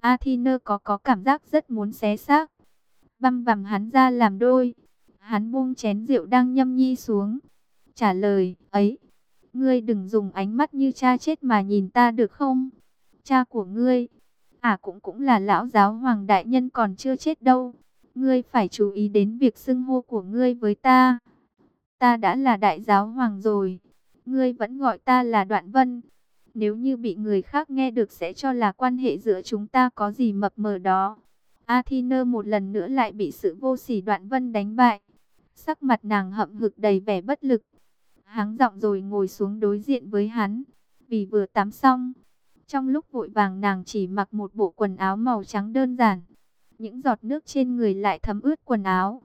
Athena có có cảm giác rất muốn xé xác. Băm vằm hắn ra làm đôi. Hắn buông chén rượu đang nhâm nhi xuống. Trả lời, ấy, ngươi đừng dùng ánh mắt như cha chết mà nhìn ta được không? Cha của ngươi, à cũng cũng là lão giáo hoàng đại nhân còn chưa chết đâu. Ngươi phải chú ý đến việc xưng hô của ngươi với ta. Ta đã là đại giáo hoàng rồi. Ngươi vẫn gọi ta là đoạn vân. Nếu như bị người khác nghe được sẽ cho là quan hệ giữa chúng ta có gì mập mờ đó. Athena một lần nữa lại bị sự vô sỉ đoạn vân đánh bại. Sắc mặt nàng hậm hực đầy vẻ bất lực. Háng giọng rồi ngồi xuống đối diện với hắn. Vì vừa tắm xong. Trong lúc vội vàng nàng chỉ mặc một bộ quần áo màu trắng đơn giản. Những giọt nước trên người lại thấm ướt quần áo.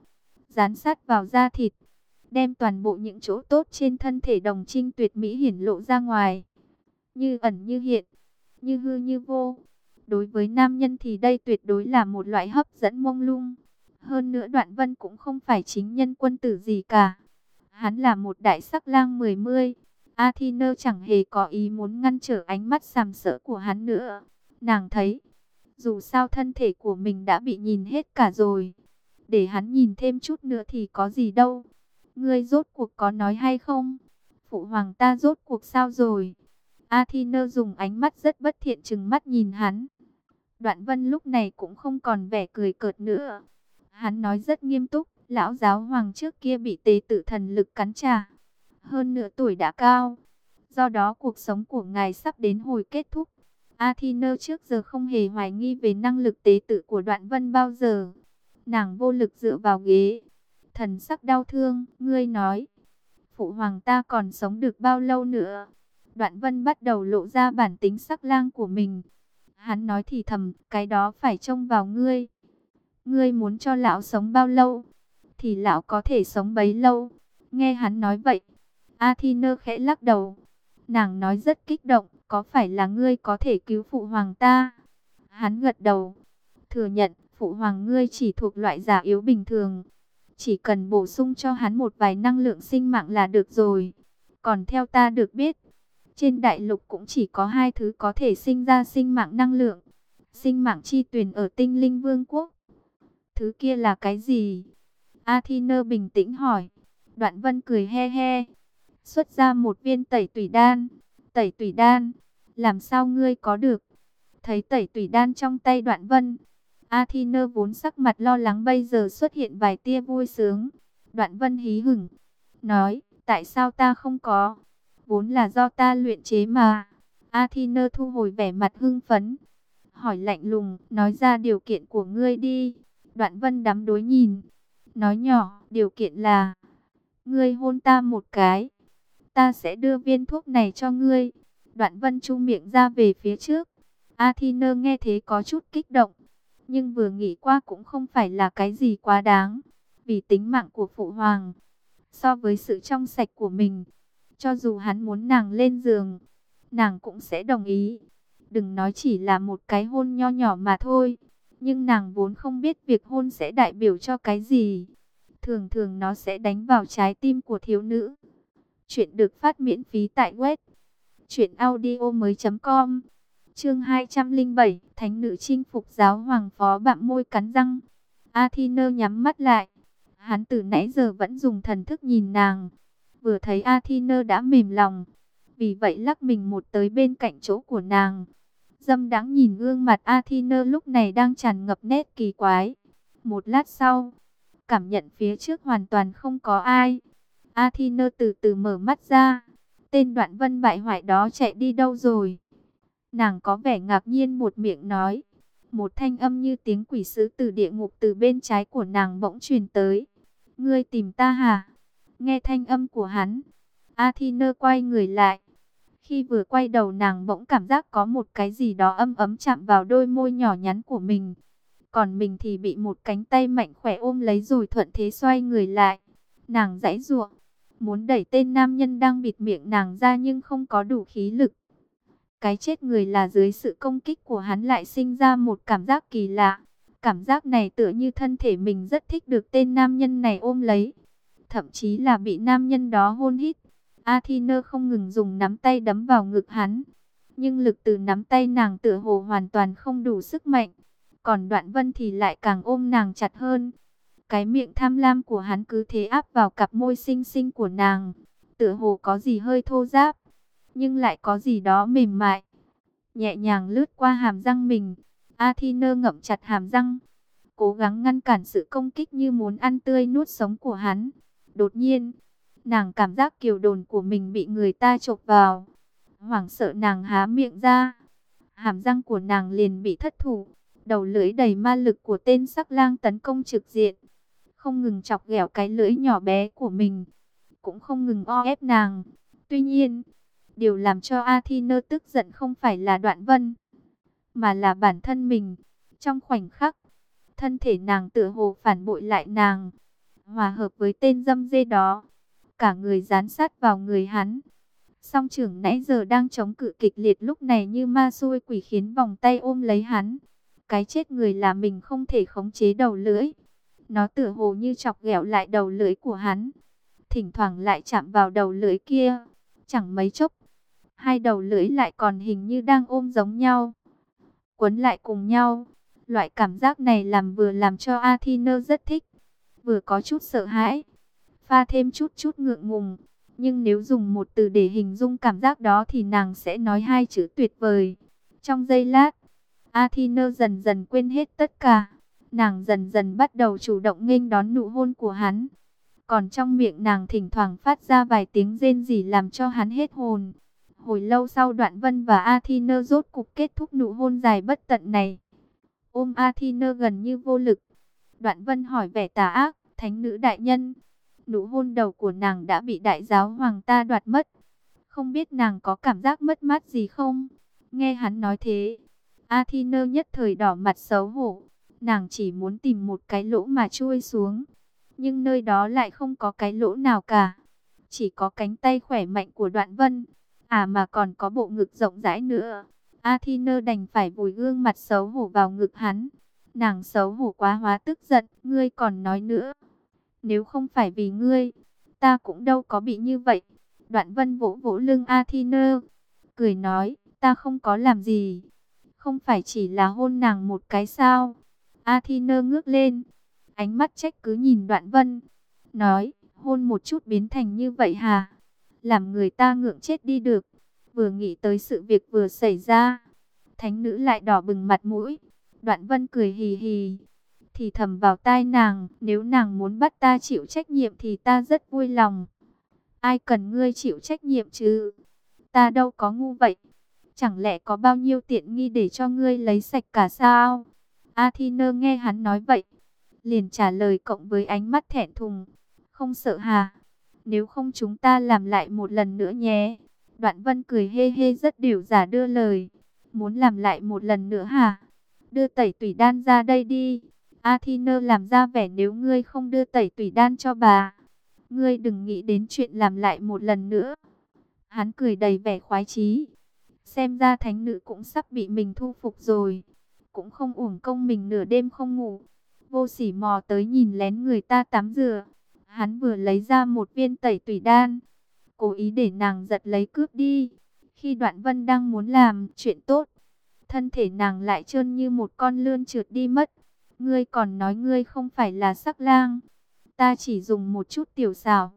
Dán sát vào da thịt. Đem toàn bộ những chỗ tốt trên thân thể đồng trinh tuyệt mỹ hiển lộ ra ngoài. Như ẩn như hiện. Như hư như vô. Đối với nam nhân thì đây tuyệt đối là một loại hấp dẫn mông lung. Hơn nữa đoạn vân cũng không phải chính nhân quân tử gì cả. Hắn là một đại sắc lang mười mươi. Athena chẳng hề có ý muốn ngăn trở ánh mắt sàm sỡ của hắn nữa. Nàng thấy, dù sao thân thể của mình đã bị nhìn hết cả rồi. Để hắn nhìn thêm chút nữa thì có gì đâu. Ngươi rốt cuộc có nói hay không? Phụ hoàng ta rốt cuộc sao rồi? Athena dùng ánh mắt rất bất thiện chừng mắt nhìn hắn. Đoạn vân lúc này cũng không còn vẻ cười cợt nữa. Hắn nói rất nghiêm túc, lão giáo hoàng trước kia bị tế Tử thần lực cắn trả. Hơn nửa tuổi đã cao. Do đó cuộc sống của ngài sắp đến hồi kết thúc. Athena trước giờ không hề hoài nghi về năng lực tế tự của đoạn vân bao giờ. Nàng vô lực dựa vào ghế. Thần sắc đau thương, ngươi nói. Phụ hoàng ta còn sống được bao lâu nữa? Đoạn vân bắt đầu lộ ra bản tính sắc lang của mình. Hắn nói thì thầm, cái đó phải trông vào ngươi. Ngươi muốn cho lão sống bao lâu, thì lão có thể sống bấy lâu. Nghe hắn nói vậy, Athena khẽ lắc đầu. Nàng nói rất kích động, có phải là ngươi có thể cứu phụ hoàng ta? Hắn gật đầu, thừa nhận phụ hoàng ngươi chỉ thuộc loại giả yếu bình thường. Chỉ cần bổ sung cho hắn một vài năng lượng sinh mạng là được rồi. Còn theo ta được biết, trên đại lục cũng chỉ có hai thứ có thể sinh ra sinh mạng năng lượng. Sinh mạng chi tuyển ở tinh linh vương quốc. Thứ kia là cái gì? Athena bình tĩnh hỏi. Đoạn vân cười he he. Xuất ra một viên tẩy tủy đan. Tẩy tủy đan. Làm sao ngươi có được? Thấy tẩy tủy đan trong tay đoạn vân. Athena vốn sắc mặt lo lắng bây giờ xuất hiện vài tia vui sướng. Đoạn vân hí hửng. Nói, tại sao ta không có? vốn là do ta luyện chế mà. Athena thu hồi vẻ mặt hưng phấn. hỏi lạnh lùng, nói ra điều kiện của ngươi đi. Đoạn vân đắm đối nhìn, nói nhỏ, điều kiện là, ngươi hôn ta một cái, ta sẽ đưa viên thuốc này cho ngươi. Đoạn vân chu miệng ra về phía trước, Athena nghe thế có chút kích động, nhưng vừa nghĩ qua cũng không phải là cái gì quá đáng, vì tính mạng của phụ hoàng, so với sự trong sạch của mình, cho dù hắn muốn nàng lên giường, nàng cũng sẽ đồng ý. Đừng nói chỉ là một cái hôn nho nhỏ mà thôi, nhưng nàng vốn không biết việc hôn sẽ đại biểu cho cái gì. Thường thường nó sẽ đánh vào trái tim của thiếu nữ. Chuyện được phát miễn phí tại web truyện audio mới.com Chương 207, Thánh nữ chinh phục giáo hoàng phó bạm môi cắn răng. Athena nhắm mắt lại. Hắn từ nãy giờ vẫn dùng thần thức nhìn nàng. Vừa thấy Athena đã mềm lòng. Vì vậy lắc mình một tới bên cạnh chỗ của nàng. Dâm đáng nhìn gương mặt Athena lúc này đang tràn ngập nét kỳ quái. Một lát sau, cảm nhận phía trước hoàn toàn không có ai. Athena từ từ mở mắt ra. Tên đoạn vân bại hoại đó chạy đi đâu rồi? Nàng có vẻ ngạc nhiên một miệng nói. Một thanh âm như tiếng quỷ sứ từ địa ngục từ bên trái của nàng bỗng truyền tới. Ngươi tìm ta hả? Nghe thanh âm của hắn. Athena quay người lại. Khi vừa quay đầu nàng bỗng cảm giác có một cái gì đó âm ấm chạm vào đôi môi nhỏ nhắn của mình. Còn mình thì bị một cánh tay mạnh khỏe ôm lấy rồi thuận thế xoay người lại. Nàng giãy ruộng, muốn đẩy tên nam nhân đang bịt miệng nàng ra nhưng không có đủ khí lực. Cái chết người là dưới sự công kích của hắn lại sinh ra một cảm giác kỳ lạ. Cảm giác này tựa như thân thể mình rất thích được tên nam nhân này ôm lấy. Thậm chí là bị nam nhân đó hôn hít. Athena không ngừng dùng nắm tay đấm vào ngực hắn. Nhưng lực từ nắm tay nàng tựa hồ hoàn toàn không đủ sức mạnh. Còn đoạn vân thì lại càng ôm nàng chặt hơn. Cái miệng tham lam của hắn cứ thế áp vào cặp môi xinh xinh của nàng. Tựa hồ có gì hơi thô giáp nhưng lại có gì đó mềm mại. Nhẹ nhàng lướt qua hàm răng mình, Athena ngậm chặt hàm răng, cố gắng ngăn cản sự công kích như muốn ăn tươi nuốt sống của hắn. Đột nhiên, nàng cảm giác kiều đồn của mình bị người ta chộp vào. Hoảng sợ nàng há miệng ra, hàm răng của nàng liền bị thất thủ. Đầu lưỡi đầy ma lực của tên sắc lang tấn công trực diện, không ngừng chọc ghẹo cái lưỡi nhỏ bé của mình, cũng không ngừng o ép nàng. Tuy nhiên, Điều làm cho Athena tức giận không phải là đoạn vân, mà là bản thân mình. Trong khoảnh khắc, thân thể nàng tựa hồ phản bội lại nàng, hòa hợp với tên dâm dê đó. Cả người dán sát vào người hắn. Song trưởng nãy giờ đang chống cự kịch liệt lúc này như ma xui quỷ khiến vòng tay ôm lấy hắn. Cái chết người là mình không thể khống chế đầu lưỡi. Nó tựa hồ như chọc ghẹo lại đầu lưỡi của hắn. Thỉnh thoảng lại chạm vào đầu lưỡi kia. Chẳng mấy chốc, hai đầu lưỡi lại còn hình như đang ôm giống nhau, quấn lại cùng nhau. Loại cảm giác này làm vừa làm cho Athena rất thích, vừa có chút sợ hãi, pha thêm chút chút ngượng ngùng. Nhưng nếu dùng một từ để hình dung cảm giác đó thì nàng sẽ nói hai chữ tuyệt vời. Trong giây lát, Athena dần dần quên hết tất cả. Nàng dần dần bắt đầu chủ động nghênh đón nụ hôn của hắn. Còn trong miệng nàng thỉnh thoảng phát ra vài tiếng rên rỉ làm cho hắn hết hồn. Hồi lâu sau Đoạn Vân và Athena rốt cục kết thúc nụ hôn dài bất tận này. Ôm Athena gần như vô lực. Đoạn Vân hỏi vẻ tà ác, thánh nữ đại nhân. Nụ hôn đầu của nàng đã bị đại giáo hoàng ta đoạt mất. Không biết nàng có cảm giác mất mát gì không? Nghe hắn nói thế. Athena nhất thời đỏ mặt xấu hổ. Nàng chỉ muốn tìm một cái lỗ mà chui xuống. Nhưng nơi đó lại không có cái lỗ nào cả. Chỉ có cánh tay khỏe mạnh của đoạn vân. À mà còn có bộ ngực rộng rãi nữa. Athena đành phải vùi gương mặt xấu hổ vào ngực hắn. Nàng xấu hổ quá hóa tức giận, ngươi còn nói nữa. Nếu không phải vì ngươi, ta cũng đâu có bị như vậy. Đoạn vân vỗ vỗ lưng Athena, cười nói, ta không có làm gì. Không phải chỉ là hôn nàng một cái sao. Athena ngước lên, ánh mắt trách cứ nhìn đoạn vân. Nói, hôn một chút biến thành như vậy hả? Làm người ta ngượng chết đi được. Vừa nghĩ tới sự việc vừa xảy ra, thánh nữ lại đỏ bừng mặt mũi. Đoạn vân cười hì hì, thì thầm vào tai nàng, nếu nàng muốn bắt ta chịu trách nhiệm thì ta rất vui lòng. Ai cần ngươi chịu trách nhiệm chứ? Ta đâu có ngu vậy. Chẳng lẽ có bao nhiêu tiện nghi để cho ngươi lấy sạch cả sao? Athena nghe hắn nói vậy, liền trả lời cộng với ánh mắt thẹn thùng. Không sợ hà? Nếu không chúng ta làm lại một lần nữa nhé. Đoạn vân cười hê hê rất điều giả đưa lời. Muốn làm lại một lần nữa hả? Đưa tẩy tủy đan ra đây đi. Athena làm ra vẻ nếu ngươi không đưa tẩy tủy đan cho bà. Ngươi đừng nghĩ đến chuyện làm lại một lần nữa. Hắn cười đầy vẻ khoái chí. Xem ra thánh nữ cũng sắp bị mình thu phục rồi. Cũng không uổng công mình nửa đêm không ngủ. Vô sỉ mò tới nhìn lén người ta tắm rửa. Hắn vừa lấy ra một viên tẩy tủy đan. Cố ý để nàng giật lấy cướp đi. Khi đoạn vân đang muốn làm chuyện tốt. Thân thể nàng lại trơn như một con lươn trượt đi mất. Ngươi còn nói ngươi không phải là sắc lang. Ta chỉ dùng một chút tiểu xảo.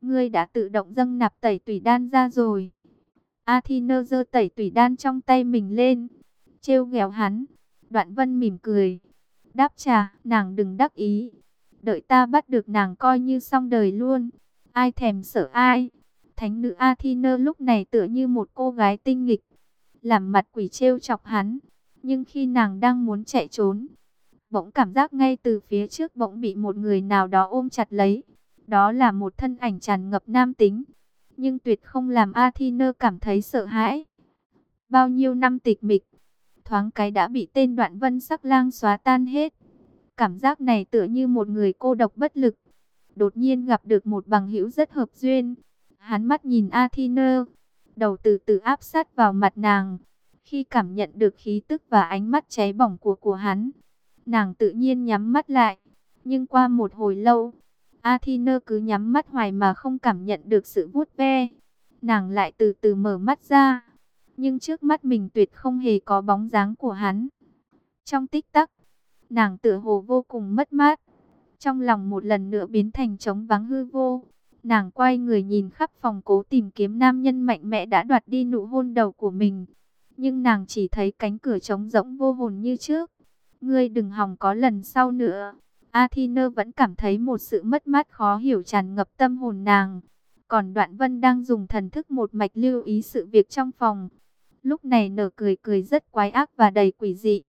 Ngươi đã tự động dâng nạp tẩy tủy đan ra rồi. Athena giơ tẩy tủy đan trong tay mình lên. Trêu ghẹo hắn. Đoạn vân mỉm cười. Đáp trả, nàng đừng đắc ý. Đợi ta bắt được nàng coi như xong đời luôn. Ai thèm sợ ai. Thánh nữ Athena lúc này tựa như một cô gái tinh nghịch. Làm mặt quỷ trêu chọc hắn. Nhưng khi nàng đang muốn chạy trốn. Bỗng cảm giác ngay từ phía trước bỗng bị một người nào đó ôm chặt lấy. Đó là một thân ảnh tràn ngập nam tính. Nhưng tuyệt không làm Athena cảm thấy sợ hãi. Bao nhiêu năm tịch mịch, thoáng cái đã bị tên đoạn vân sắc lang xóa tan hết. Cảm giác này tựa như một người cô độc bất lực. Đột nhiên gặp được một bằng hữu rất hợp duyên. Hắn mắt nhìn Athena, đầu từ từ áp sát vào mặt nàng. Khi cảm nhận được khí tức và ánh mắt cháy bỏng của của hắn, nàng tự nhiên nhắm mắt lại. Nhưng qua một hồi lâu, Athena cứ nhắm mắt hoài mà không cảm nhận được sự vuốt ve. Nàng lại từ từ mở mắt ra nhưng trước mắt mình tuyệt không hề có bóng dáng của hắn. Trong tích tắc, nàng tựa hồ vô cùng mất mát, trong lòng một lần nữa biến thành trống vắng hư vô. Nàng quay người nhìn khắp phòng cố tìm kiếm nam nhân mạnh mẽ đã đoạt đi nụ hôn đầu của mình. Nhưng nàng chỉ thấy cánh cửa trống rỗng vô hồn như trước. Ngươi đừng hòng có lần sau nữa. Athena vẫn cảm thấy một sự mất mát khó hiểu tràn ngập tâm hồn nàng. Còn Đoạn Vân đang dùng thần thức một mạch lưu ý sự việc trong phòng. Lúc này nở cười cười rất quái ác và đầy quỷ dị.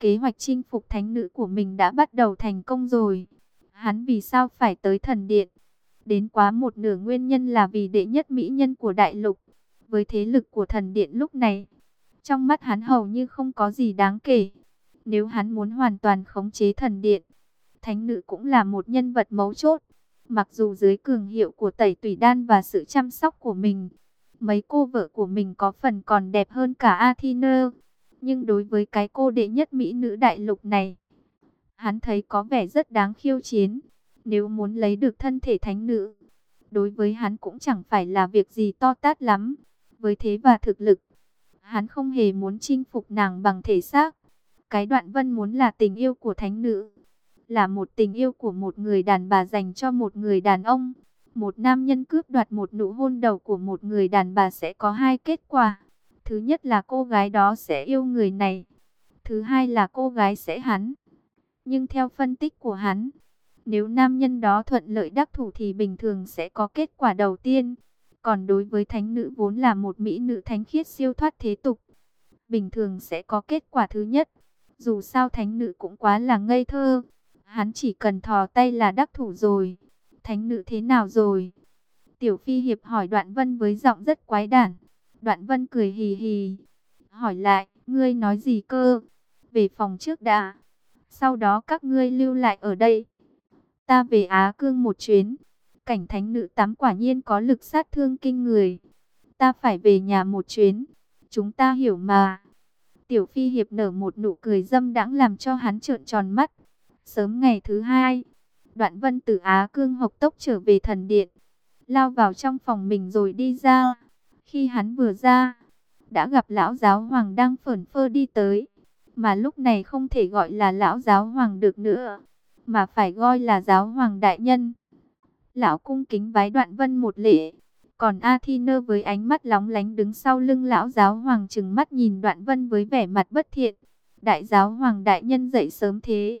Kế hoạch chinh phục thánh nữ của mình đã bắt đầu thành công rồi. Hắn vì sao phải tới thần điện? Đến quá một nửa nguyên nhân là vì đệ nhất mỹ nhân của đại lục. Với thế lực của thần điện lúc này, trong mắt hắn hầu như không có gì đáng kể. Nếu hắn muốn hoàn toàn khống chế thần điện, thánh nữ cũng là một nhân vật mấu chốt. Mặc dù dưới cường hiệu của tẩy tùy đan và sự chăm sóc của mình, mấy cô vợ của mình có phần còn đẹp hơn cả Athena. Nhưng đối với cái cô đệ nhất mỹ nữ đại lục này, hắn thấy có vẻ rất đáng khiêu chiến. Nếu muốn lấy được thân thể thánh nữ, đối với hắn cũng chẳng phải là việc gì to tát lắm. Với thế và thực lực, hắn không hề muốn chinh phục nàng bằng thể xác. Cái đoạn vân muốn là tình yêu của thánh nữ, là một tình yêu của một người đàn bà dành cho một người đàn ông. Một nam nhân cướp đoạt một nụ hôn đầu của một người đàn bà sẽ có hai kết quả. Thứ nhất là cô gái đó sẽ yêu người này. Thứ hai là cô gái sẽ hắn. Nhưng theo phân tích của hắn, nếu nam nhân đó thuận lợi đắc thủ thì bình thường sẽ có kết quả đầu tiên. Còn đối với thánh nữ vốn là một mỹ nữ thánh khiết siêu thoát thế tục, bình thường sẽ có kết quả thứ nhất. Dù sao thánh nữ cũng quá là ngây thơ, hắn chỉ cần thò tay là đắc thủ rồi thánh nữ thế nào rồi? Tiểu Phi Hiệp hỏi Đoạn Vân với giọng rất quái đản. Đoạn Vân cười hì hì. Hỏi lại, ngươi nói gì cơ? Về phòng trước đã. Sau đó các ngươi lưu lại ở đây. Ta về Á Cương một chuyến. Cảnh thánh nữ Tám quả nhiên có lực sát thương kinh người. Ta phải về nhà một chuyến. Chúng ta hiểu mà. Tiểu Phi Hiệp nở một nụ cười dâm đãng làm cho hắn trợn tròn mắt. Sớm ngày thứ hai, Đoạn vân từ Á Cương học tốc trở về thần điện. Lao vào trong phòng mình rồi đi ra. Khi hắn vừa ra, đã gặp lão giáo hoàng đang phởn phơ đi tới. Mà lúc này không thể gọi là lão giáo hoàng được nữa. Mà phải gọi là giáo hoàng đại nhân. Lão cung kính bái đoạn vân một lễ. Còn Athena với ánh mắt lóng lánh đứng sau lưng lão giáo hoàng chừng mắt nhìn đoạn vân với vẻ mặt bất thiện. Đại giáo hoàng đại nhân dậy sớm thế.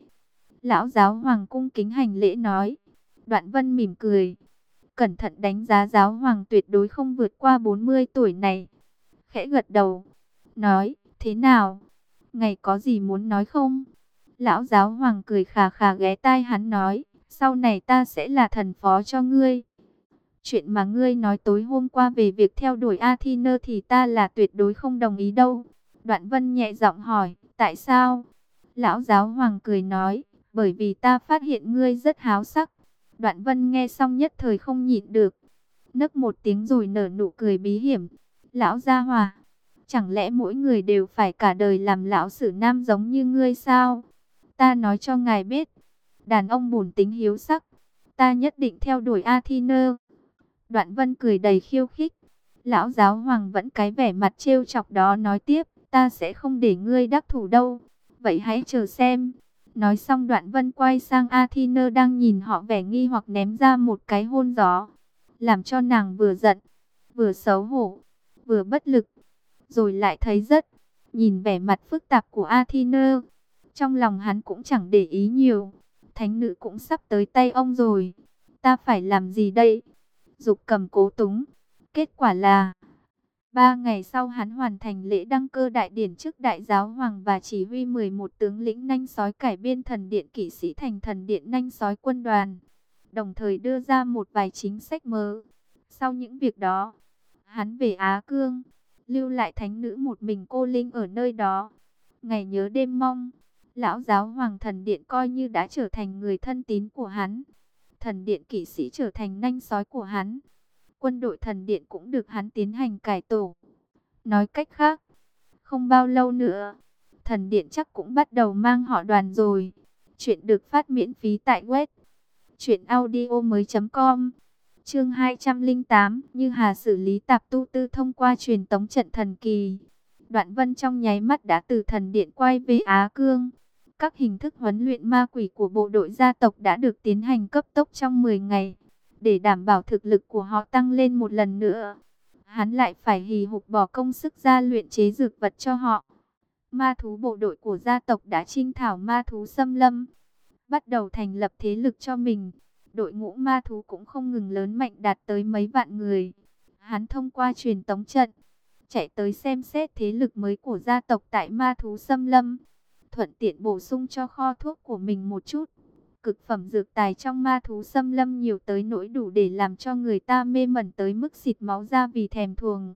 Lão giáo hoàng cung kính hành lễ nói. Đoạn vân mỉm cười. Cẩn thận đánh giá giáo hoàng tuyệt đối không vượt qua 40 tuổi này. Khẽ gật đầu. nói, thế nào? Ngày có gì muốn nói không? Lão giáo hoàng cười khà khà ghé tai hắn nói, sau này ta sẽ là thần phó cho ngươi. Chuyện mà ngươi nói tối hôm qua về việc theo đuổi Athena thì ta là tuyệt đối không đồng ý đâu. Đoạn vân nhẹ giọng hỏi, tại sao? Lão giáo hoàng cười nói, bởi vì ta phát hiện ngươi rất háo sắc. Đoạn vân nghe xong nhất thời không nhịn được. Nấc một tiếng rồi nở nụ cười bí hiểm. Lão gia hòa, chẳng lẽ mỗi người đều phải cả đời làm lão sử nam giống như ngươi sao? Ta nói cho ngài biết, đàn ông bùn tính hiếu sắc. Ta nhất định theo đuổi Athena. Đoạn vân cười đầy khiêu khích. Lão giáo hoàng vẫn cái vẻ mặt trêu chọc đó nói tiếp, ta sẽ không để ngươi đắc thủ đâu. Vậy hãy chờ xem. Nói xong đoạn vân quay sang Athena đang nhìn họ vẻ nghi hoặc ném ra một cái hôn gió. Làm cho nàng vừa giận, vừa xấu hổ, vừa bất lực. Rồi lại thấy rất, nhìn vẻ mặt phức tạp của Athena. Trong lòng hắn cũng chẳng để ý nhiều. Thánh nữ cũng sắp tới tay ông rồi. Ta phải làm gì đây? Dục cầm cố túng. Kết quả là... Ba ngày sau hắn hoàn thành lễ đăng cơ đại điển trước đại giáo hoàng và chỉ huy 11 tướng lĩnh nanh sói cải biên thần điện kỵ sĩ thành thần điện nanh sói quân đoàn. Đồng thời đưa ra một vài chính sách mới Sau những việc đó, hắn về Á Cương, lưu lại thánh nữ một mình cô Linh ở nơi đó. Ngày nhớ đêm mong, lão giáo hoàng thần điện coi như đã trở thành người thân tín của hắn. Thần điện kỵ sĩ trở thành nanh sói của hắn quân đội thần điện cũng được hắn tiến hành cải tổ. Nói cách khác, không bao lâu nữa, thần điện chắc cũng bắt đầu mang họ đoàn rồi. Chuyện được phát miễn phí tại web truyệnaudiomoi.com. Chương 208, Như Hà xử lý tạp tu tư thông qua truyền tống trận thần kỳ. Đoạn Vân trong nháy mắt đã từ thần điện quay về Á Cương. Các hình thức huấn luyện ma quỷ của bộ đội gia tộc đã được tiến hành cấp tốc trong 10 ngày để đảm bảo thực lực của họ tăng lên một lần nữa. Hắn lại phải hì hục bỏ công sức ra luyện chế dược vật cho họ. Ma thú bộ đội của gia tộc đã trinh thảo ma thú xâm lâm, bắt đầu thành lập thế lực cho mình. Đội ngũ ma thú cũng không ngừng lớn mạnh đạt tới mấy vạn người. Hắn thông qua truyền tống trận, chạy tới xem xét thế lực mới của gia tộc tại ma thú xâm lâm, thuận tiện bổ sung cho kho thuốc của mình một chút cực phẩm dược tài trong ma thú xâm lâm nhiều tới nỗi đủ để làm cho người ta mê mẩn tới mức xịt máu ra vì thèm thuồng.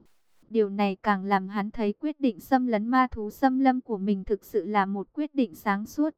Điều này càng làm hắn thấy quyết định xâm lấn ma thú xâm lâm của mình thực sự là một quyết định sáng suốt.